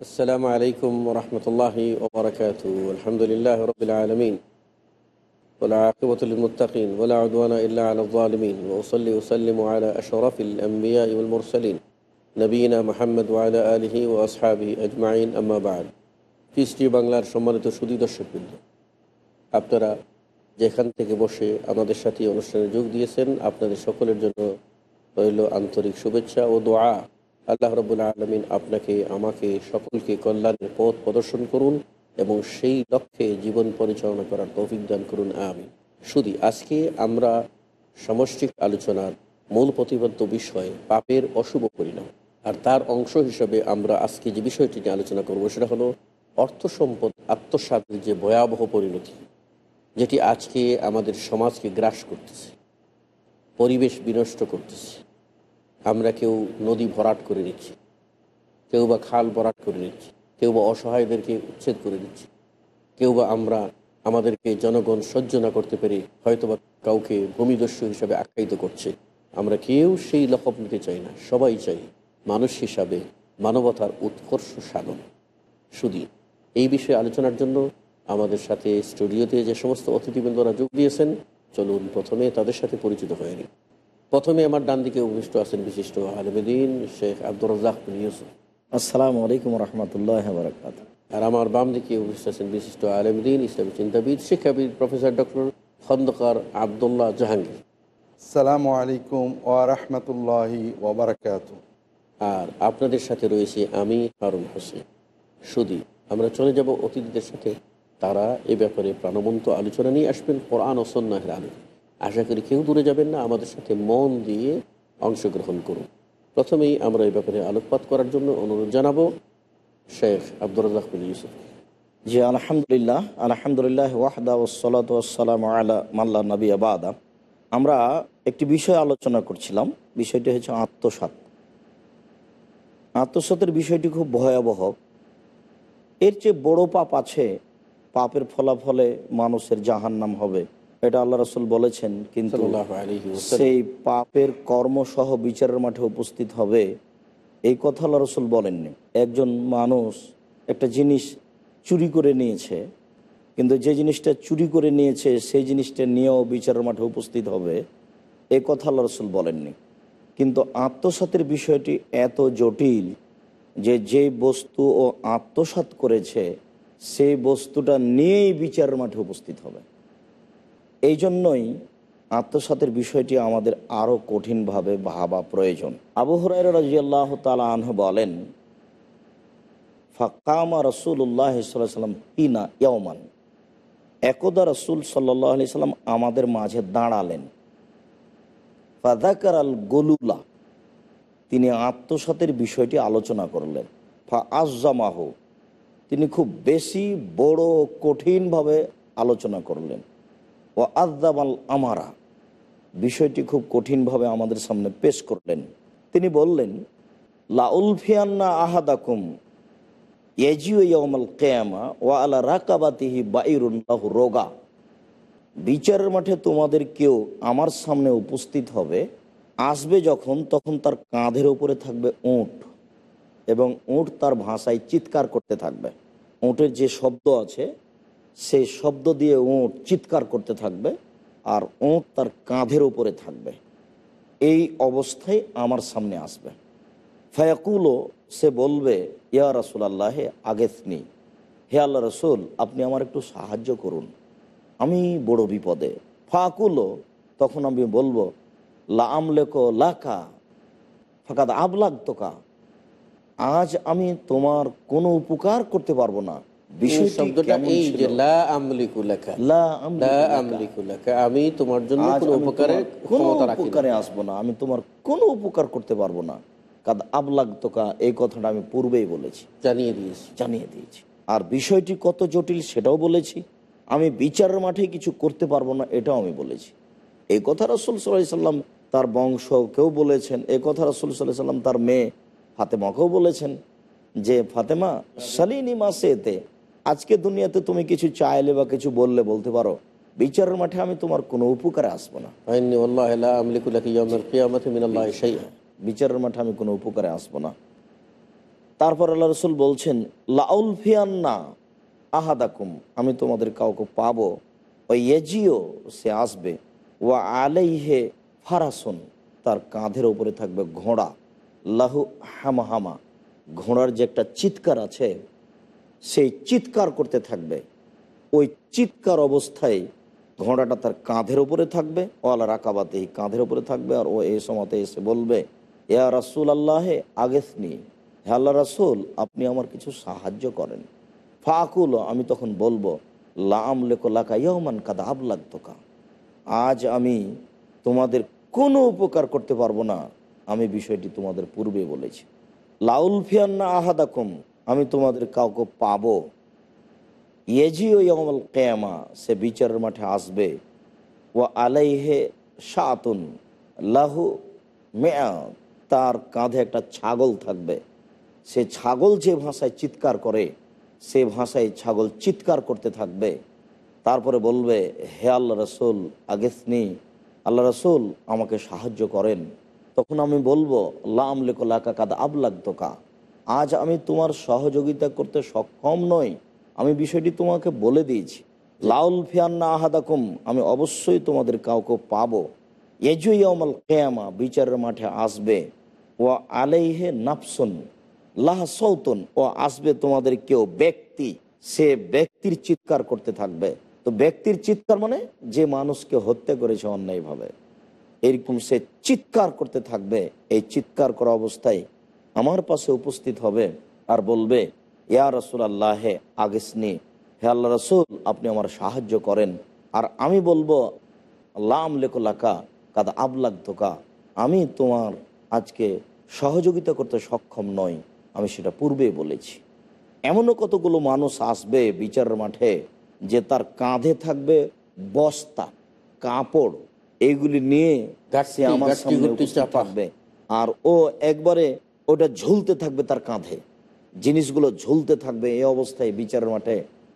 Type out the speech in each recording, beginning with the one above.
السلام عليكم ورحمة الله وبركاته الحمد لله رب العالمين والعاقبة للمتقين ولا عدوان إلا على الظالمين وأصلي وسلم على أشرف الأنبياء والمرسلين نبينا محمد وعلى آله وأصحابه أجمعين أما بعد ফিস্টি বাংলার সম্মানিত সুদী দর্শকবৃন্দ আপনারা যেখান থেকে বসে আমাদের সাথে এই অনুষ্ঠানে যোগ দিয়েছেন আপনাদের সকলের জন্য রইল আন্তরিক শুভেচ্ছা ও দোয়া আল্লাহ রবুল্লা আলমিন আপনাকে, আমাকে, সকলকে কল্যাণের পথ প্রদর্শন করুন এবং সেই লক্ষ্যে জীবন পরিচালনা করার তৌফিক দান করুন। আমি শুধু আজকে আমরা সমষ্টিক আলোচনার মূল প্রতিবদ্ধ বিষয় পাপের অশুভ পরিণাম। আর তার অংশ হিসেবে আমরা আজকে যে বিষয়টি নিয়ে আলোচনা করব সেটা হলো অর্থ সম্পদ আত্মসাতের যে ভয়াবহ পরিণতি, যেটি আজকে আমাদের সমাজকে গ্রাস করতেছে, পরিবেশ বিনষ্ট করতেছে। আমরা কেউ নদী ভরাট করে নিচ্ছি, কেউ বা খাল ভরাট করে নিচ্ছি, কেউ বা অসহায়দেরকে উচ্ছেদ করে দিচ্ছি কেউ বা আমরা আমাদেরকে জনগণ সহ্য না করতে পেরে হয়তোবা কাউকে ভূমিদস্যু হিসাবে আখ্যায়িত করছে। আমরা কেউ সেই লকব নিতে চাই না, সবাই চাই মানুষ হিসাবে মানবতার উৎকর্ষ সাধন। শুধু এই বিষয়ে আলোচনার জন্য আমাদের সাথে স্টুডিওতে যে সমস্ত অতিথিবৃন্দরা যোগ দিয়েছেন, চলুন প্রথমে তাদের সাথে পরিচিত হয়ে নিই। প্রথমে আমার ডান দিকে উপবিষ্ট আছেন বিশিষ্ট আলমেদিন শেখ আব্দুর রাজাক ইউসুফ। আসসালামু আলাইকুম রহমতুল্লাহ বরকাত আর আমার বাম দিকে উপবিষ্ট আছেন বিশিষ্ট আলমদিন ইসলামী চিন্তাবিদ শিক্ষাবিদ প্রফেসর ডক্টর খন্দকার আবদুল্লাহ জাহাঙ্গীর। সালামু আলাইকুম ওয়া রাহমাতুল্লাহি ওয়া বারাকাতু আর আপনাদের সাথে রয়েছে আমি হারুন হোসেন। শুধু আমরা চলে যাব অতিথিদের সাথে তারা এ ব্যাপারে প্রাণবন্ত আলোচনা নিয়ে আসবেন কোরআন ও সন্ন্যাহের আলো আশা করি কেউ দূরে যাবেন না, আমাদের সাথে মন দিয়ে অংশগ্রহণ করুন। প্রথমেই আমরা এই ব্যাপারে আলোকপাত করার জন্য অনুরোধ জানাব শেখ আব্দুর বিন ইউসুফ। জি, আলহামদুলিল্লাহ আলহামদুলিল্লাহ, ওয়াহদা ওসলাত ওসালাম আলা মাল্লা নবী আবাদা আমরা একটি বিষয় আলোচনা করছিলাম, বিষয়টি হচ্ছে আত্মসাত আত্মসাতের বিষয়টি খুব ভয়াবহ। এর চেয়ে বড় পাপ আছে, পাপের ফলাফলে মানুষের জাহান্নাম হবে। এটা আল্লাহ রসুল বলেছেন কিন্তু। সেই পাপের কর্মসহ বিচারের মাঠে উপস্থিত হবে এই কথা আল্লাহ রসুল বলেননি। একজন মানুষ একটা জিনিস চুরি করে নিয়েছে কিন্তু যে জিনিসটা চুরি করে নিয়েছে সেই জিনিসটা নিয়েও বিচারের মাঠে উপস্থিত হবে এই কথা আল্লাহ রসুল বলেননি। কিন্তু আত্মসাতের বিষয়টি এত জটিল যে যে বস্তু ও আত্মসাত করেছে সেই বস্তুটা নিয়েই বিচারের মাঠে উপস্থিত হবে। এই জন্যই আত্মসাতের বিষয়টি আমাদের আরও কঠিনভাবে ভাবা প্রয়োজন। আবু হরাই রাজিয়াল্লাহ তালা আনহ বলেন ফাকামা রসুল্লাহ সাল্লাম পিনা ইয়মান একদা রসুল সাল্লাহ আলি সাল্লাম আমাদের মাঝে দাঁড়ালেন। ফাদাকার আল গলুলা, তিনি আত্মসাতের বিষয়টি আলোচনা করলেন। ফা আজামাহ তিনি খুব বেশি বড় কঠিনভাবে আলোচনা করলেন। ও আদামাল আমারা। বিষয়টি খুব কঠিনভাবে আমাদের সামনে পেশ করলেন। তিনি বললেন লাউলফিয়ান্না আহাদাকুম। ইয়াজিউমাল কেয়ামা ওয়া আলা রাকাবাতিহি বাইরুল্লাহ রোগা। বিচারের মাঠে তোমাদের কেউ আমার সামনে উপস্থিত হবে, আসবে যখন, তখন তার কাঁধের উপরে থাকবে উঁট এবং উঁট তার ভাষায় চিৎকার করতে থাকবে। উঁটের যে শব্দ আছে সেই শব্দ দিয়ে উঁট চিৎকার করতে থাকবে আর উঁট তার কাঁধের উপরে থাকবে। এই অবস্থায় আমার সামনে আসবে। ফায়াকুলও সে বলবে, ইয়া রসুল আল্লাহ আগেসনি হে আল্লাহ রসুল, আপনি আমার একটু সাহায্য করুন। আমি বড় বিপদে। ফাকুলও তখন আমি বলব লা আমলেকো লাকা ফাঁকাত আবলাগ তোকা আজ আমি তোমার কোনো উপকার করতে পারব না। শব্দটা এই যে লা আমি তোমার জন্য কোনো উপকারে তোমার কোনো ক্ষমতা রাখি না। উপকারে আসব না। আমি তোমার কোনো উপকার করতে পারব না। কাদ আবলাগ তোকা এই কথাটা আমি পূর্বেই বলেছি। জানিয়ে দিয়েছি। জানিয়ে দিয়েছি। আর বিষয়টি কত জটিল সেটাও বলেছি। আমি বিচারের মাঠে কিছু করতে পারব না এটাও আমি বলেছি। এই কথা রসুল সাল্লাহ সাল্লাম তার বংশকেও বলেছেন। এই কথা রসুল সাল্লাহ সাল্লাম তার মেয়ে ফাতেমাকেও বলেছেন যে ফাতেমা সালিনী মাসে এতে আজকে দুনিয়াতে তুমি কিছু চাইলে বা কিছু বললে বলতে পারো। বিচারের মাঠে আমি তোমার কোনো উপকারে আসব না। বিচারের মাঠে আমি কোনো উপকারে আসব না। তারপর আল্লাহ রসুল বলছেন লাউল ফিয়ান্না আহাদাকুম আমি তোমাদের কাউকে পাবো ওই এজিও সে আসবে ও আলাইহে ফারাসুন তার কাঁধের উপরে থাকবে ঘোড়া। লাহু হামা হামা ঘোড়ার যে একটা চিৎকার আছে সেই চিৎকার করতে থাকবে। ওই চিৎকার অবস্থায় ঘোড়াটা তার কাঁধের উপরে থাকবে ও আল্লাহ রাকাবাতেই কাঁধের উপরে থাকবে আর ও এই সময়তে এসে বলবে, ইয়া রাসুল আল্লাহে আগেসনি হে আল্লাহ রাসুল, আপনি আমার কিছু সাহায্য করেন। ফাকুল, আমি তখন বলব লাম লেকো লাকা ইয়মান কাদা আবলাগ তোকা আজ আমি তোমাদের কোনো উপকার করতে পারব না, আমি বিষয়টি তোমাদের পূর্বে বলেছি। লাউল ফিয়ান্না আহাদাকুম আমি তোমাদের কাউকে পাবো। ইয়েজিও ইয়মল কেয়ামা, সে বিচারের মাঠে আসবে। ও আলাইহে সাতুন লাহু মেয়া, তার কাঁধে একটা ছাগল থাকবে। সে ছাগল যে ভাষায় চিৎকার করে, সে ভাষায় ছাগল চিৎকার করতে থাকবে। তারপরে বলবে, হে আল্লাহ রসুল, আগেসনি, আল্লাহ রসুল আমাকে সাহায্য করেন। তখন আমি বলব, লাম লেকো লাকা কাদা আবলাগ তোকা আজ আমি তোমার সহযোগিতা করতে সক্ষম নই। আমি বিষয়টি তোমাকে বলে দিয়েছি। লাউল ফিয়ান্না আহাদাকুম, আমি অবশ্যই তোমাদের কাউকে পাবো। এজুইয়ামাল কেয়ামা, বিচারের মাঠে আসবে। ও আলাইহে নাফসুন, লাহ সৌতন ও আসবে তোমাদের কেউ ব্যক্তি। সে ব্যক্তির চিৎকার করতে থাকবে। তো ব্যক্তির চিৎকার মানে যে মানুষকে হত্যা করেছে অন্যায়ভাবে। এরকম সে চিৎকার করতে থাকবে। এই চিৎকার করা অবস্থায় আমার পাশে উপস্থিত হবে আর বলবে ইয়া রসুল আল্লাহে আগেসনি হে আল্লাহ রসুল আপনি আমার সাহায্য করেন। আর আমি বলব লাম লেকোলাকা কাদা আবলাগ তোকা। আমি তোমার আজকে সহযোগিতা করতে সক্ষম নই আমি সেটা পূর্বে বলেছি। এমনও কতগুলো মানুষ আসবে বিচারের মাঠে যে তার কাঁধে থাকবে বস্তা কাপড় এইগুলি নিয়ে আমার সামনে। থাকবে। আর ও একবারে ওটা ঝুলতে থাকবে তার কাঁধে। জিনিসগুলো ঝুলতে থাকবে এই অবস্থায় বিচারের মাঠে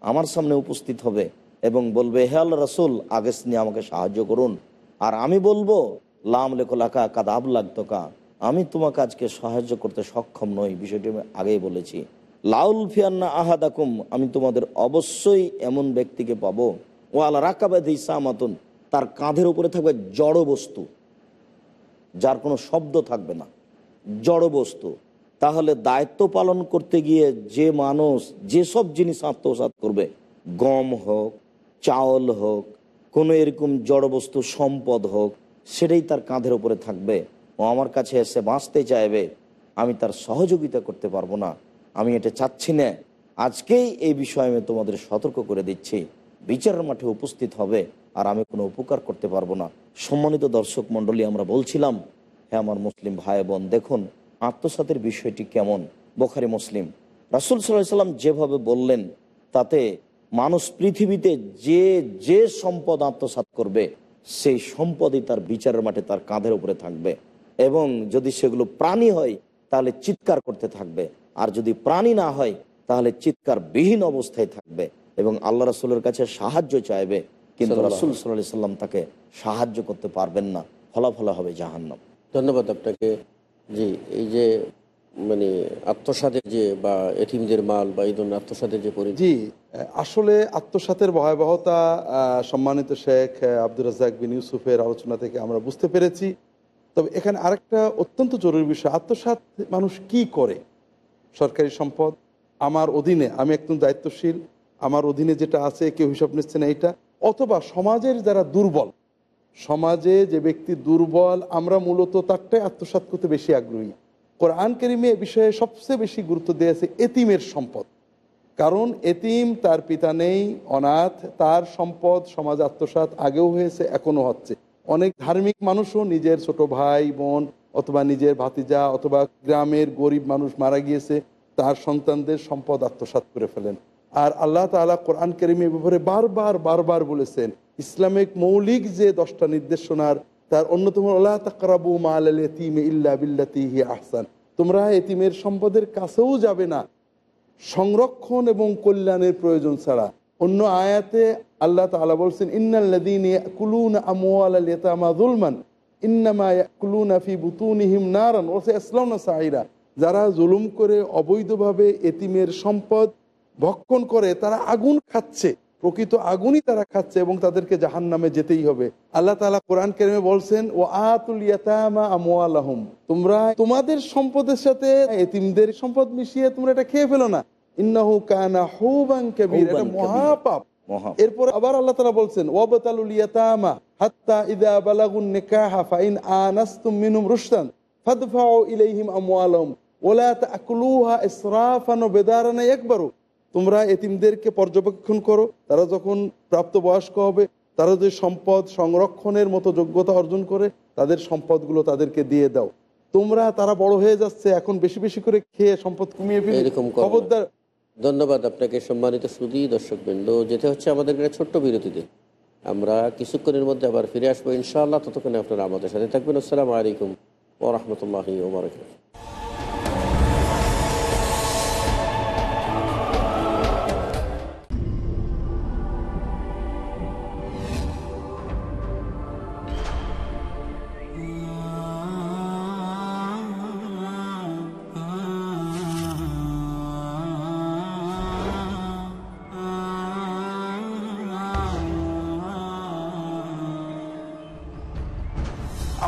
আমার সামনে উপস্থিত হবে এবং বলবে, হে আল্লাহ রসুল আগেস নিয়ে আমাকে সাহায্য করুন। আর আমি বলব, লাম লেখো লাকা কাদা আবলাগ তোকা। আমি তোমাকে আজকে সাহায্য করতে সক্ষম নই, বিষয়টি আমি আগেই বলেছি। লাউল ফিয়ান্না আহাদাকুম, আমি তোমাদের অবশ্যই এমন ব্যক্তিকে পাবো। ও আল্লাহ রাকাবাদি সামাতুন, তার কাঁধের উপরে থাকবে জড় বস্তু, যার কোনো শব্দ থাকবে না। জড় বস্তু। তাহলে দায়িত্ব পালন করতে গিয়ে যে মানুষ যেসব জিনিস আত্মসাত করবে, গম হোক, চাউল হোক, কোনো এরকম জড় বস্তু, সম্পদ হোক, সেটাই তার কাঁধের উপরে থাকবে। ও আমার কাছে এসে বাঁচতে চাইবে, আমি তার সহযোগিতা করতে পারব না। আমি এটা চাচ্ছি না। আজকেই এই বিষয়ে আমি তোমাদের সতর্ক করে দিচ্ছি। বিচারের মাঠে উপস্থিত হবে, আর আমি কোনো উপকার করতে পারব না। সম্মানিত দর্শক মণ্ডলী, আমরা বলছিলাম হ্যাঁ আমার মুসলিম ভাই বোন দেখুন আত্মসাতের বিষয়টি কেমন? বোখারি মুসলিম। রাসুল সাল্লাহ সাল্লাম যেভাবে বললেন তাতে মানুষ পৃথিবীতে যে যে সম্পদ আত্মসাত করবে সেই সম্পদই তার বিচারের মাঠে তার কাঁধের উপরে থাকবে। এবং যদি সেগুলো প্রাণী হয় তাহলে চিৎকার করতে থাকবে। আর যদি প্রাণী না হয় তাহলে চিৎকার বিহীন অবস্থায় থাকবে। এবং আল্লাহ রসুলের কাছে সাহায্য চাইবে কিন্তু রাসুল সাল্লাহ সাল্লাম তাকে সাহায্য করতে পারবেন না। ফলাফলা হবে জাহান্নাম। ধন্যবাদ আপনাকে। জি, এই যে মানে আত্মসাদের যে, বা এটিমদের মাল, বা এই ধরনের আত্মসাদের যে পরিধি জি, আসলে আত্মসাতের ভয়াবহতা সম্মানিত শেখ আব্দুর রাজাক বিন ইউসুফের আলোচনা থেকে আমরা বুঝতে পেরেছি। তবে এখানে আরেকটা অত্যন্ত জরুরি বিষয়, আত্মসাত মানুষ কি করে? সরকারি সম্পদ, আমার অধীনে, আমি একদম দায়িত্বশীল, আমার অধীনে যেটা আছে, কেউ হিসাব নিচ্ছে না এইটা, অথবা সমাজের যারা দুর্বল সমাজে যে ব্যক্তি দুর্বল, আমরা মূলত তারটাই আত্মসাৎ করতে বেশি আগ্রহী। কোরআন কেরিমে এ বিষয়ে সবচেয়ে বেশি গুরুত্ব দিয়েছে এতিমের সম্পদ। কারণ এতিম তার পিতা নেই, অনাথ, তার সম্পদ সমাজ আত্মসাৎ আগেও হয়েছে এখনও হচ্ছে। অনেক ধার্মিক মানুষও নিজের ছোট ভাই, বোন অথবা নিজের ভাতিজা অথবা গ্রামের গরিব মানুষ মারা গিয়েছে, তার সন্তানদের সম্পদ আত্মসাৎ করে ফেলেন। আর আল্লাহ তালা কোরআন কেরিমের ব্যাপারে বারবার বারবার বলেছেন, ইসলামিক মৌলিক যে দশটা নির্দেশনার, তার অন্যতম আল্লাহ তাকরাবু মাল এতিম ইল্লা আহসান। তোমরা এতিমের সম্পদের কাছেও যাবে না। সংরক্ষণ এবং কল্যাণের প্রয়োজন ছাড়া। অন্য আয়াতে আল্লাহ তালা বলছেন ইন্নাল্লাদিন কুলুন আমওয়াল নারান। যারা জুলুম করে অবৈধভাবে এতিমের সম্পদ ভক্ষণ করে তারা আগুন খাচ্ছে প্রকৃত আগুনই তারা খাচ্ছে এবং তাদেরকে জাহান নামে যেতেই হবে। আল্লাহ তালা কোরআন কেরিমে বলছেন ও আতুল ইয়াতামা তোমরা তোমাদের সম্পদের সাথে এতিমদের সম্পদ মিশিয়ে তোমরা এটা খেয়ে ফেলো না। ইন্নাহু কানা হুবান কাবীর এটা মহাপাপ। এরপর আবার আল্লাহ তালা বলছেন ওয়াবতালুল ইয়াতামা হাত্তা ইদা বালাগুন নিকাহা ফাইন আনাস্তুম মিনুম রুশদান ফাদফাউ ইলাইহিম আমওয়ালাহুম। ওলা তাকুলুহা ইসরাফান ওয়া বিদারান ইয়াকবারু। তোমরা এতিমদেরকে পর্যবেক্ষণ করো। তারা যখন প্রাপ্তবয়স্ক হবে তারা যে সম্পদ সংরক্ষণের মতো যোগ্যতা অর্জন করে তাদের সম্পদগুলো তাদেরকে দিয়ে দাও। তোমরা তারা বড় হয়ে যাচ্ছে এখন বেশি বেশি করে খেয়ে সম্পদ কমিয়ে ফেলে এরকম খবরদার ধন্যবাদ আপনাকে সম্মানিত সুদী দর্শকবৃন্দ। যেতে হচ্ছে আমাদের একটা ছোট্ট বিরতিতে। আমরা কিছুক্ষণের মধ্যে আবার ফিরে আসব ইনশাআল্লাহ। ততক্ষণে আপনারা আমাদের সাথে থাকবেন। আসসালামু আলাইকুম ও রহমতুল্লাহ ওবরাকাত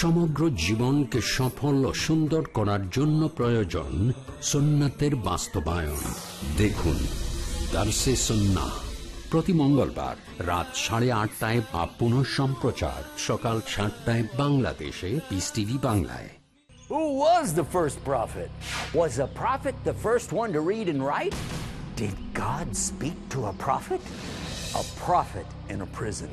সমগ্র জীবনকে সফল ও সুন্দর করার জন্য প্রয়োজন সুন্নাতের বাস্তবায়ন দেখুন দার্সে সন্না প্রতি মঙ্গলবার রাত সাড়ে আটটায় বা পুনঃ সম্প্রচার সকাল সাতটায় বাংলাদেশে পিস টিভি বাংলায় Who was the first prophet? Was a prophet the first one to read and write? Did God speak to a prophet? A prophet in a prison.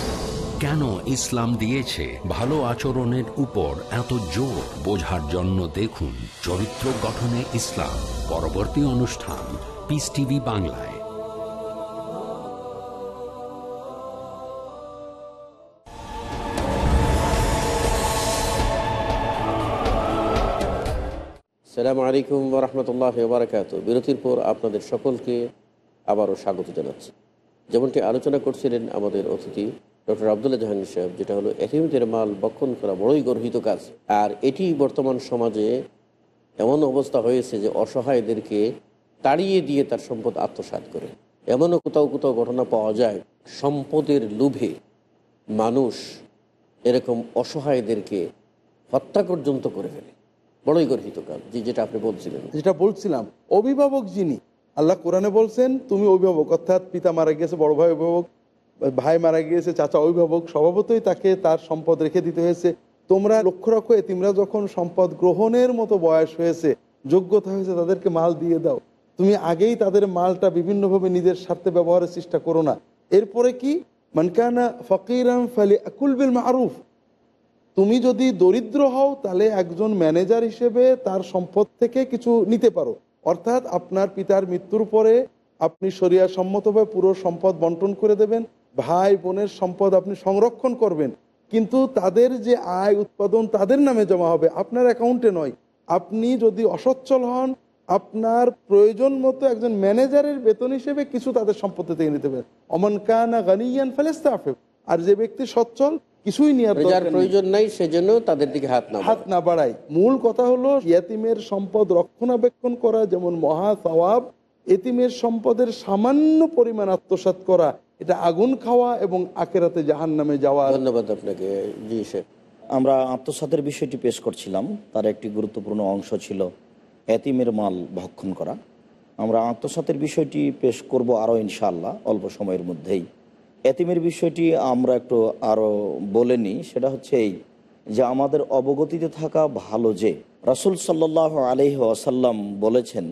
কেন ইসলাম দিয়েছে? ভালো আচরণের উপর এত জোর বোঝার জন্য দেখুন চরিত্র গঠনে ইসলাম। পরবর্তী অনুষ্ঠান পিস টিভি বাংলায়। সালামু আলাইকুম রহমতুল্লাহ বারাকাত। বিরতির পর আপনাদের সকলকে আবারও স্বাগত জানাচ্ছি। যেমনটি আলোচনা করছিলেন আমাদের অতিথি ডক্টর আবদুল্লাহ জাহাঙ্গীর সাহেব, যেটা হলো এতিমদের মাল বক্ষণ করা বড়ই গর্হিত কাজ। আর এটি বর্তমান সমাজে এমন অবস্থা হয়েছে যে অসহায়দেরকে তাড়িয়ে দিয়ে তার সম্পদ আত্মসাৎ করে। এমনও কোথাও কোথাও ঘটনা পাওয়া যায়, সম্পদের লোভে মানুষ এরকম অসহায়দেরকে হত্যা পর্যন্ত করে ফেলে। বড়ই গর্হিত কাজ, যে যেটা আপনি বলছিলেন। যেটা বলছিলাম, অভিভাবক যিনি, আল্লাহ কোরআনে বলছেন, তুমি অভিভাবক, অর্থাৎ পিতা মারা গিয়েছে, বড় ভাই অভিভাবক ভাই মারা গিয়েছে, চাচা অভিভাবক, স্বভাবতই তাকে তার সম্পদ রেখে দিতে হয়েছে। তোমরা লক্ষ্য রাখো, এতিমরা যখন সম্পদ গ্রহণের মতো বয়স হয়েছে, যোগ্যতা হয়েছে, তাদেরকে মাল দিয়ে দাও। তুমি আগেই তাদের মালটা বিভিন্নভাবে নিজের স্বার্থে ব্যবহারের চেষ্টা করো না। এরপরে কি? মানকানা ফকিরাম ফালি আকুল বিল মারুফ। তুমি যদি দরিদ্র হও, তাহলে একজন ম্যানেজার হিসেবে তার সম্পদ থেকে কিছু নিতে পারো। অর্থাৎ আপনার পিতার মৃত্যুর পরে আপনি শরিয়া সম্মতভাবে পুরো সম্পদ বন্টন করে দেবেন। ভাই বোনের সম্পদ আপনি সংরক্ষণ করবেন কিন্তু তাদের যে আয় উৎপাদন তাদের নামে জমা হবে আপনার অ্যাকাউন্টে নয়। আপনি যদি অসচ্ছল হন আপনার প্রয়োজন মতো একজন ম্যানেজারের বেতন হিসেবে কিছু তাদের সম্পত্তি থেকে নিতে পারেন। অমন কানা গানিয়ান ফেলেস্তাফেব আর যে ব্যক্তি সচ্ছল কিছুই নেওয়ার যার প্রয়োজন নাই সেজন্য তাদের দিকে হাত না হাত না বাড়াই মূল কথা হলো ইয়াতিমের সম্পদ রক্ষণাবেক্ষণ করা যেমন মহা সওয়াব এতিমের সম্পদের সামান্য পরিমাণ আত্মসাৎ করা এটা আগুন খাওয়া এবং আকেরাতে জাহান নামে যাওয়া ধন্যবাদ আপনাকে। জি শেখ। আমরা আত্মসাতের বিষয়টি পেশ করছিলাম। তার একটি গুরুত্বপূর্ণ অংশ ছিল এতিমের মাল ভক্ষণ করা। আমরা আত্মসাতের বিষয়টি পেশ করব আরও ইনশাআল্লাহ অল্প সময়ের মধ্যেই। এতিমের বিষয়টি আমরা একটু আরও বলে নিই। সেটা হচ্ছে এই যে আমাদের অবগতিতে থাকা ভালো যে রাসুল সাল্লাহ আলহি আসাল্লাম বলেছেন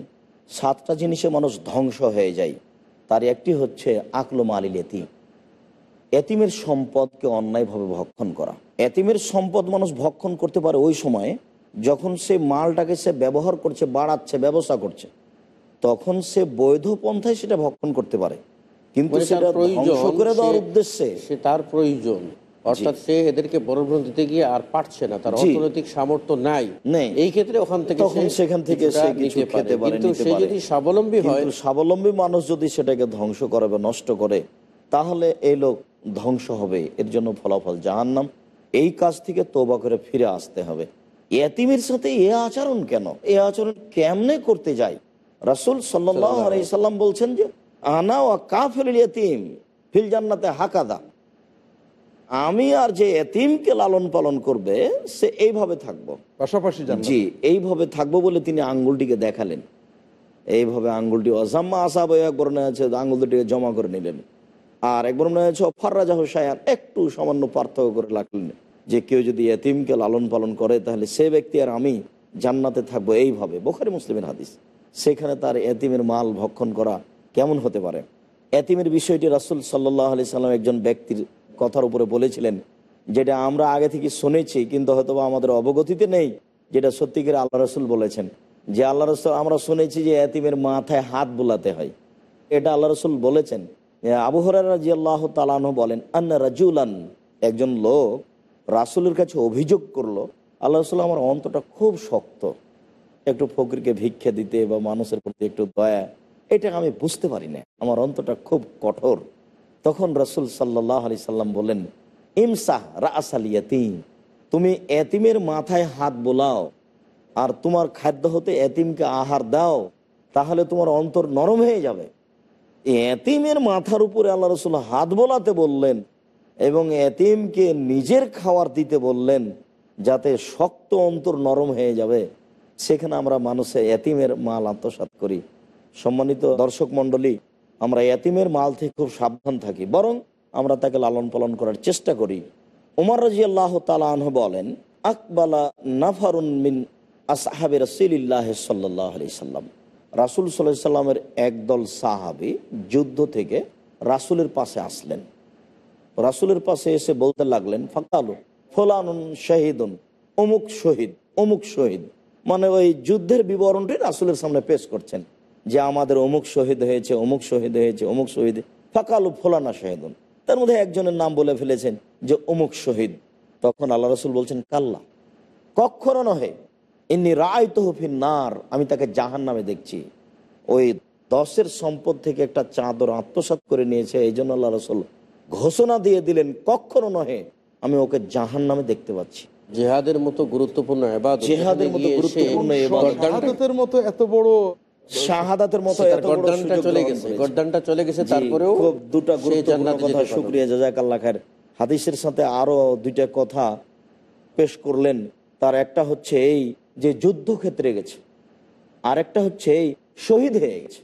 সাতটা জিনিসে মানুষ ধ্বংস হয়ে যায়। তার একটি হচ্ছে আকলো মালিল এতিম। এতিমের সম্পদকে অন্যায়ভাবে ভক্ষণ করা। এতিমের সম্পদ মানুষ ভক্ষণ করতে পারে ওই সময়ে যখন সে মালটাকে সে ব্যবহার করছে বাড়াচ্ছে ব্যবসা করছে তখন সে বৈধ পন্থায় সেটা ভক্ষণ করতে পারে। কিন্তু মানে সেটা করে দেওয়ার উদ্দেশ্যে সে তার প্রয়োজন। অর্থাৎ সে এদেরকে দিতে গিয়ে আর পারছে না তার অর্থনৈতিক সামর্থ্য নাই। এই ক্ষেত্রে ওখান থেকে তখন সেখান থেকে সে কিছু খেতে পারে কিন্তু সে যদি স্বাবলম্বী হয় স্বাবলম্বী মানুষ যদি সেটাকে ধ্বংস করে বা নষ্ট করে তাহলে এই লোক ধ্বংস হবে। এর জন্য ফলাফল জাহান্নাম। এই কাজ থেকে তোবা করে ফিরে আসতে হবে। এতিমের সাথে এ আচরণ কেন? এ আচরণ কেমনে করতে যায়? রাসুল সাল্লাম বলছেন যে আনা ও কাফেল এতিম ফিল জান্নাতে হাকাদা। আমি আর যে এতিমকে লালন পালন করবে সে এইভাবে থাকব। পাশাপাশি জি এইভাবে থাকব বলে তিনি আঙ্গুলটিকে দেখালেন। এইভাবে আঙ্গুলটি অজাম্মা আসাব এক বর্ণে আছে আঙ্গুল দুটিকে জমা করে নিলেন। আর এক বর্ণে আছে ফার্রাজাহ সায়ান একটু সামান্য পার্থক্য করে লাগলেন যে কেউ যদি এতিমকে লালন পালন করে তাহলে সে ব্যক্তি আর আমি জান্নাতে থাকব এইভাবে। বোখারি মুসলিমের হাদিস। সেখানে তার এতিমের মাল ভক্ষণ করা কেমন হতে পারে? এতিমের বিষয়টি রাসুল সাল্লাহ আলি সাল্লাম একজন ব্যক্তির কথার উপরে বলেছিলেন, যেটা আমরা আগে থেকে শুনেছি, কিন্তু হয়তো আমাদের অবগতিতে নেই, যেটা সত্যিকার আল্লাহ রসুল বলেছেন। যে আল্লাহ রসুল, আমরা শুনেছি যে এতিমের মাথায় হাত বোলাতে হয়। এটা আল্লাহ রসুল বলেছেন। আবু হরাজি আল্লাহ তালাহ বলেন, আন্না রাজুলান, একজন লোক রাসুলের কাছে অভিযোগ করল, আল্লাহ রসুল, আমার অন্তটা খুব শক্ত। একটু ফকিরকে ভিক্ষা দিতে বা মানুষের প্রতি একটু দয়া, এটা আমি বুঝতে পারি না। আমার অন্তটা খুব কঠোর। তখন রসুল সাল্লাহ আলি সাল্লাম বলেন ইমসাহ রাসাল ইয়াতিম, তুমি এতিমের মাথায় হাত বোলাও আর তোমার খাদ্য হতে এতিমকে আহার দাও, তাহলে তোমার অন্তর নরম হয়ে যাবে। এতিমের মাথার উপরে আল্লাহ রসুল হাত বোলাতে বললেন এবং এতিমকে নিজের খাওয়ার দিতে বললেন, যাতে শক্ত অন্তর নরম হয়ে যাবে। সেখানে আমরা মানুষে এতিমের মাল আত্মসাত করি। সম্মানিত দর্শক মণ্ডলী আমরা এতিমের মাল থেকে খুব সাবধান থাকি। বরং আমরা তাকে লালন পালন করার চেষ্টা করি। উমর রাজি আল্লাহ তালাহ বলেন, আকবালা নাফারুন মিন আসহাবে রসিল্লাহ সাল্লাহ আলি সাল্লাম। রাসুল সাল্লামের একদল সাহাবি যুদ্ধ থেকে রাসুলের পাশে আসলেন। রাসুলের পাশে এসে বলতে লাগলেন, ফাঁকালু ফোলানুন শহীদুন, অমুক শহীদ অমুক শহীদ। মানে ওই যুদ্ধের বিবরণটি রাসুলের সামনে পেশ করছেন। যে আমাদের অমুক শহীদ হয়েছে অমুক শহীদ হয়েছে অমুক শহীদ ফাঁকালু ফোলানা শহীদুন। তার মধ্যে একজনের নাম বলে ফেলেছেন যে অমুক শহীদ। তখন আল্লাহ রসুল বলছেন কাল্লা কখনো নহে এমনি রায় তহফিন নার আমি তাকে জাহান নামে দেখছি। ওই দশের সম্পদ থেকে একটা চাদর আত্মসাত করে নিয়েছে এই জন্য আল্লাহ রসুল ঘোষণা দিয়ে দিলেন কখনো নহে আমি ওকে জাহান নামে দেখতে পাচ্ছি। জেহাদের মতো গুরুত্বপূর্ণ জেহাদের মতো গুরুত্বপূর্ণ। মতো এত বড় শাহাদাতের মতো এত বড় সুযোগ চলে গেছে গর্দানটা চলে গেছে তারপরেও খুব দুটা গুরুত্বপূর্ণ কথা যেতে পারবে। শুক্রিয়া জাজাক আল্লাহ খায়ের। হাদিসের সাথে আরও দুইটা কথা পেশ করলেন। তার একটা হচ্ছে এই যে যুদ্ধক্ষেত্রে গেছে। হচ্ছে এই শহীদ হয়ে গেছে।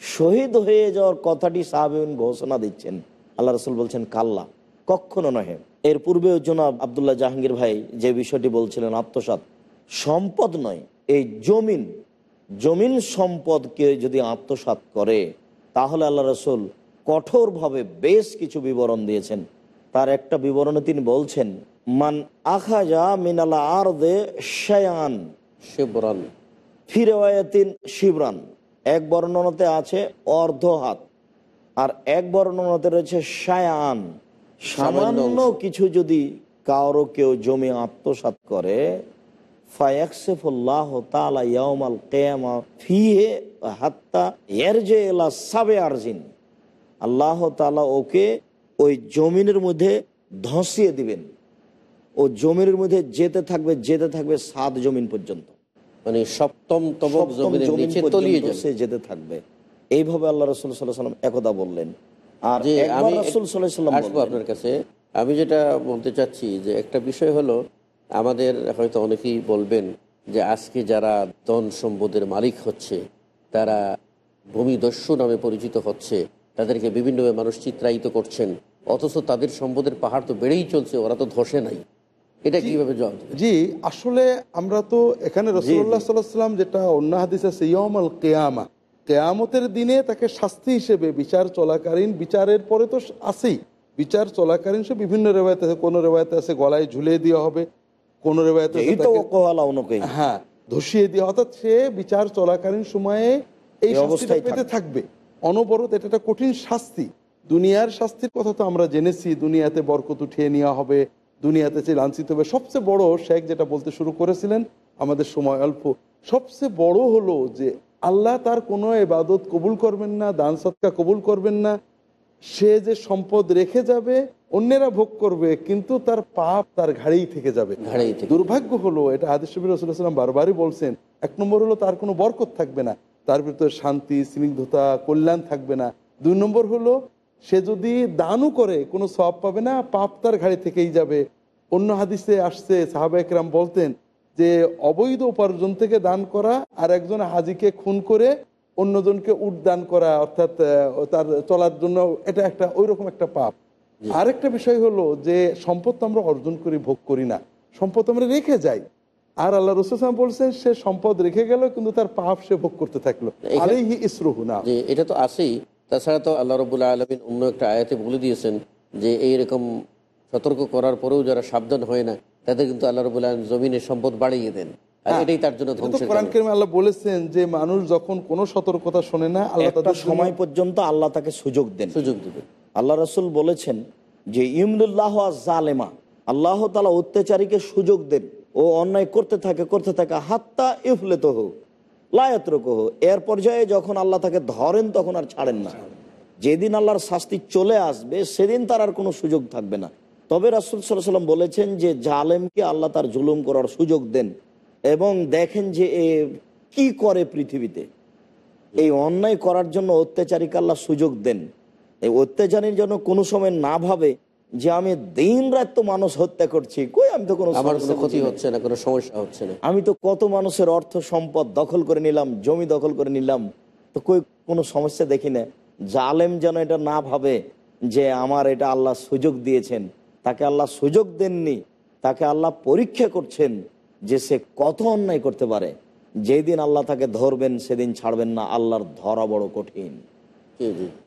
শহীদ হয়ে যাওয়ার কথাটি সাহাবিন ঘোষণা দিচ্ছেন। আল্লাহ রসুল বলছেন কাল্লা কখনো নহে। এর পূর্বে জনাব আবদুল্লাহ জাহাঙ্গীর ভাই যে বিষয়টি বলছিলেন আত্মসাত সম্পদ নয় এই জমিন জমিন সম্পদকে যদি আত্মসাত করে তাহলে আল্লাহ রসুল কঠোরভাবে বেশ কিছু বিবরণ দিয়েছেন। তার একটা বিবরণে তিনি বলছেন মান আখাজা মিনালা আর দে শায়ান। শিবরান। ফিরেওয়ায়াতিন শিবরান। এক বর্ণনাতে আছে অর্ধ হাত আর এক বর্ণনাতে রয়েছে শায়ান। সামান্য কিছু যদি কারও কেউ জমি আত্মসাৎ করে ফায়াকসেফুল্লাহ তাআলা ইয়াউমাল কিয়ামা ফিহে হাত্তা ইয়ারজে ইলা সাবে আরজিন। আল্লাহ ওকে ওই জমিনের মধ্যে ধসিয়ে দিবেন। ও জমিনের মধ্যে যেতে থাকবে যেতে থাকবে সাত জমিন পর্যন্ত। মানে সপ্তম সে যেতে থাকবে। এইভাবে আল্লাহ রসুল সাল্লাম একদা বললেন। আর আমি রাসূল সাল্লাম আসব আপনার কাছে। আমি যেটা বলতে চাচ্ছি যে একটা বিষয় হলো আমাদের হয়তো অনেকেই বলবেন যে আজকে যারা ধন সম্পদের মালিক হচ্ছে তারা ভূমিদস্যু নামে পরিচিত হচ্ছে তাদেরকে বিভিন্নভাবে মানুষ চিত্রায়িত করছেন অথচ তাদের সম্পদের পাহাড় তো বেড়েই চলছে ওরা তো ধসে নাই। এটা কীভাবে জবাব জি আসলে আমরা তো এখানে রসুল্লাহ সাল্লাম যেটা অন্য হাদিস আছে ইয়মাল কেয়ামা। কেয়ামতের দিনে তাকে শাস্তি হিসেবে বিচার চলাকালীন বিচারের পরে তো আছেই। বিচার চলাকালীন সে বিভিন্ন রেবায়ত আছে কোনো রেবায়তে আছে গলায় ঝুলিয়ে দেওয়া হবে। কোনো রেবায়তে হ্যাঁ ধসিয়ে দেওয়া অর্থাৎ সে বিচার চলাকালীন সময়ে এই অবস্থায় পেতে থাকবে। অনবরত এটা একটা কঠিন শাস্তি। দুনিয়ার শাস্তির কথা তো আমরা জেনেছি দুনিয়াতে বরকত উঠিয়ে নেওয়া হবে দুনিয়াতে যে লাঞ্ছিত হবে। সবচেয়ে বড় শেখ যেটা বলতে শুরু করেছিলেন আমাদের সময় অল্প। সবচেয়ে বড় হলো যে আল্লাহ তার কোনো এবাদত কবুল করবেন না দান সৎকা কবুল করবেন না। সে যে সম্পদ রেখে যাবে অন্যেরা ভোগ করবে কিন্তু তার পাপ তার ঘাড়েই থেকে যাবে। দুর্ভাগ্য হলো এটা হাদিস শরীফ রসুল্লাহাম বারবারই বলছেন এক নম্বর হলো তার কোনো বরকত থাকবে না তার ভিতরে শান্তি স্নিগ্ধতা কল্যাণ থাকবে না। দুই নম্বর হলো সে যদি দানও করে কোনো সব পাবে না পাপ তার ঘাড়ি থেকেই যাবে। অন্য হাদিসে আসছে সাহাবা একরাম বলতেন যে অবৈধ উপার্জন থেকে দান করা আর একজন হাজিকে খুন করে অন্যজনকে উট দান করা অর্থাৎ তার চলার জন্য এটা একটা ওই রকম একটা পাপ। আরেকটা বিষয় হলো যে সম্পদ আমরা অর্জন করি ভোগ করি না। সম্পদ আমরা রেখে যাই। আর আল্লাহ রসুলাম বলছেন সে সম্পদ রেখে গেল কিন্তু তার পাপ সে ভোগ করতে থাকল। না। এটা তো আছেই। তাছাড়া তো আল্লাহ রবুল্লা আলমিন অন্য একটা আয়াতে বলে দিয়েছেন যে এইরকম সতর্ক করার পরেও যারা সাবধান হয় না তাদের কিন্তু আল্লাহ রবুল্লা আলম জমিনে সম্পদ বাড়িয়ে দেন। আর হ্যাঁ, এটাই তার জন্য এটা তো ধ্বংসের কোরআন কারণ। কারিমে আল্লাহ বলেছেন যে মানুষ যখন কোনো সতর্কতা শোনে না আল্লাহ তাদের সময় পর্যন্ত আল্লাহ তাকে সুযোগ দেন। সুযোগ দিবে। আল্লাহ রসুল বলেছেন যে ইমদুল্লাহ জালেমা আল্লাহ তালা অত্যাচারীকে সুযোগ দেন ও অন্যায় করতে থাকে করতে থাকে, হাত্তা ইফলে তো হোক লায়াত্রক হোক এর পর্যায়ে যখন আল্লাহ তাকে ধরেন, তখন আর ছাড়েন না। যেদিন আল্লাহর শাস্তি চলে আসবে, সেদিন তার আর কোনো সুযোগ থাকবে না। তবে রাসুল সাল্লাহ সাল্লাম বলেছেন যে, জালেমকে আল্লাহ তার জুলুম করার সুযোগ দেন এবং দেখেন যে, এ কি করে পৃথিবীতে। এই অন্যায় করার জন্য অত্যাচারীকে আল্লাহ সুযোগ দেন। এই অত্যাচারীর জন্য কোনো সময় না ভাবে যে আমি দিন রাত তো মানুষ হত্যা করছি। কই আমি তো কোনো আমার কোনো ক্ষতি হচ্ছে না কোনো সমস্যা হচ্ছে না। আমি তো কত মানুষের অর্থ সম্পদ দখল করে নিলাম জমি দখল করে নিলাম তো কই কোনো সমস্যা দেখি না। জালেম যেন এটা না ভাবে যে আমার এটা আল্লাহ সুযোগ দিয়েছেন। তাকে আল্লাহ সুযোগ দেননি তাকে আল্লাহ পরীক্ষা করছেন যে সে কত অন্যায় করতে পারে। যেদিন আল্লাহ তাকে ধরবেন সেদিন ছাড়বেন না আল্লাহর ধরা বড় কঠিন।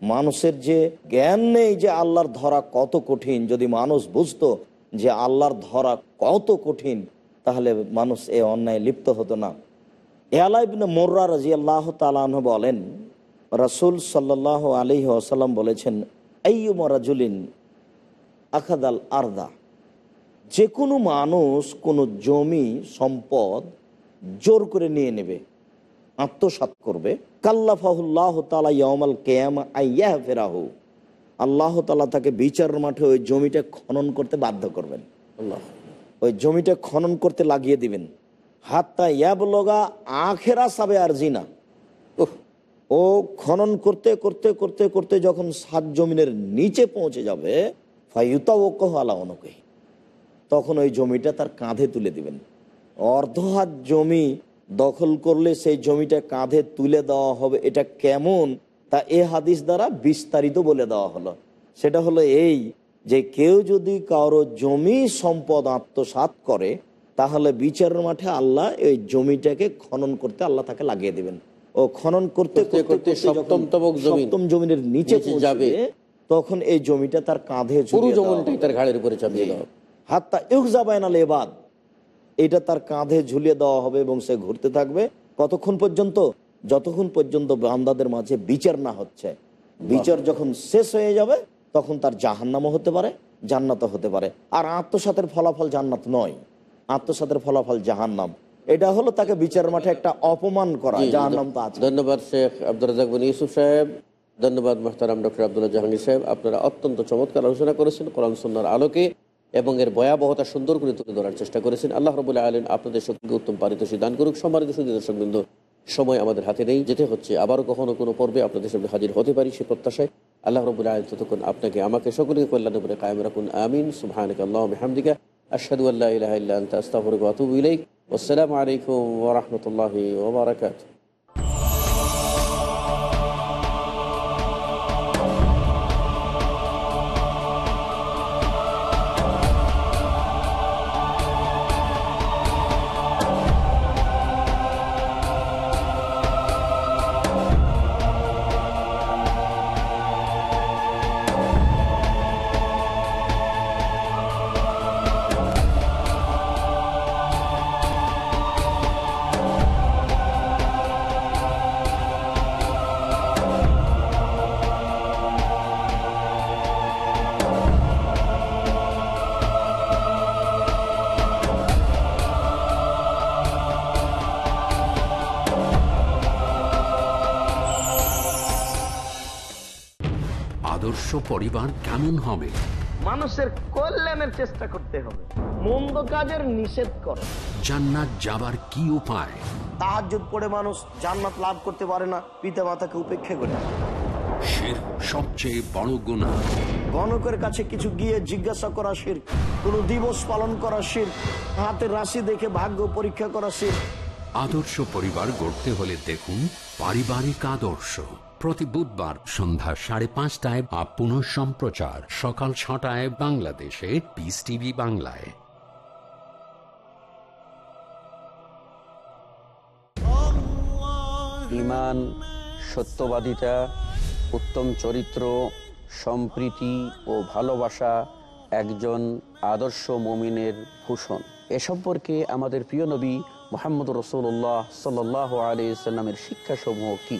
মানুষের যে জ্ঞান নেই যে আল্লাহর ধরা কত কঠিন, যদি মানুষ বুঝতো যে আল্লাহর ধরা কত কঠিন, তাহলে মানুষ এ অন্যায় লিপ্ত হতো না। এলাইবিন মোর্রা রাজি আল্লাহ তালাহ বলেন, রাসুল সাল্লাহ আলী আসাল্লাম বলেছেন, আইয়ুম রাজুলিন আখাদাল আরদা? যে কোনো মানুষ কোনো জমি, সম্পদ জোর করে নিয়ে নেবে। আত্মসাত করবে। কাল্লাফাহুল্লাহ তালা ইয়মাল কেয়াম আইয়া ফেরাহু আল্লাহ তালা তাকে বিচার মাঠে ওই জমিটা খনন করতে বাধ্য করবেন। আল্লাহ। ওই জমিটা খনন করতে লাগিয়ে দিবেন। হাত্তা ইয়াবলগা আখেরা সাবে আর জিনা। ও খনন করতে করতে করতে করতে যখন সাত জমিনের নিচে পৌঁছে যাবে ও তখন ওই জমিটা তার কাঁধে তুলে দিবেন। অর্ধ হাত জমি দখল করলে সেই জমিটা কাঁধে তুলে দেওয়া হবে। এটা কেমন? তা এ হাদিস দ্বারা বিস্তারিত বলে দেওয়া হলো। সেটা হলো এই যে কেউ যদি কারও জমি সম্পদ আত্মসাৎ করে তাহলে বিচারের মাঠে আল্লাহ এই জমিটাকে খনন করতে আল্লাহ তাকে লাগিয়ে দেবেন। ও খনন করতে করতে সপ্তম জমিনের নিচে যাবে। তখন এই জমিটা তার কাঁধে ঝুলিয়ে দেওয়া জমনটাই হবে। এটা তার কাঁধে ঝুলিয়ে দেওয়া হবে এবং সে ঘুরতে থাকবে। কতক্ষণ পর্যন্ত? যতক্ষণ পর্যন্ত বান্দাদের মাঝে বিচার না হচ্ছে। বিচার যখন শেষ হয়ে যাবে তখন তার জাহান্নামও হতে পারে জান্নাতও হতে পারে। আর আত্মসাতের ফলাফল জান্নাত নয়। আত্মসাতের ফলাফল জাহান্নাম। এটা হলো তাকে বিচারের মাঠে একটা অপমান করা। জাহান্নাম তো আছে ধন্যবাদ শেখ আব্দুল রাজাক বিন ইউসুফ সাহেব। ধন্যবাদ মোহতারাম ডক্টর আব্দুল্লাহ জাহাঙ্গীর সাহেব। আপনারা অত্যন্ত চমৎকার আলোচনা করেছেন কোরআন সন্ন্যার আলোকে। এবং এর ভয়াবহতা সুন্দর করে তুলে ধরার চেষ্টা করেছেন। আল্লাহ রবুল্লাহ আলম আপনাদের সকলকে উত্তম পারিতোষিক দান করুক। সম্মানিত সুদী দর্শক বিন্দু সময় আমাদের হাতে নেই, যেতে হচ্ছে। আবারও কখনো কোনো পর্বে আপনাদের সামনে হাজির হতে পারি সে প্রত্যাশায়। আল্লাহ রবুল্লাহ আলম ততক্ষণ আপনাকে, আমাকে সকলকে কল্যাণ করে কায়েম রাখুন। আমিন। সুবহানাক আল্লাহ হামদিকা আল্লাহ ওয়াসসালামু আলাইকুম ওয়া বারাকাতুহু। আদর্শ পরিবার কেমন হবে? মানুষের কল্যাণের চেষ্টা করতে হবে। মন্দ কাজের নিষেধ করে। জান্নাত যাবার কি উপায়? তাহাজ্জুদ করে মানুষ জান্নাত লাভ করতে পারে না পিতা মাতাকে উপেক্ষা করে। শির সবচেয়ে বড় গুণা গণকের কাছে কিছু গিয়ে জিজ্ঞাসা করা শির কোন দিবস পালন করা শির হাতের রাশি দেখে ভাগ্য পরীক্ষা করা শির। আদর্শ পরিবার গড়তে হলে দেখুন পারিবারিক আদর্শ। প্রতি বুধবার সন্ধ্যা সাড়ে পাঁচটায় বা পুনঃ সম্প্রচার। সকাল ছটায় বাংলাদেশে পিস টিভি বাংলায়। ইমান, সত্যবাদিতা, উত্তম চরিত্র, সম্প্রীতি ও ভালোবাসা একজন আদর্শ মমিনের ভূষণ। এ সম্পর্কে আমাদের প্রিয় নবী মোহাম্মদ রসুল্লাহ সাল আলি সাল্লামের শিক্ষাসমূহ কি?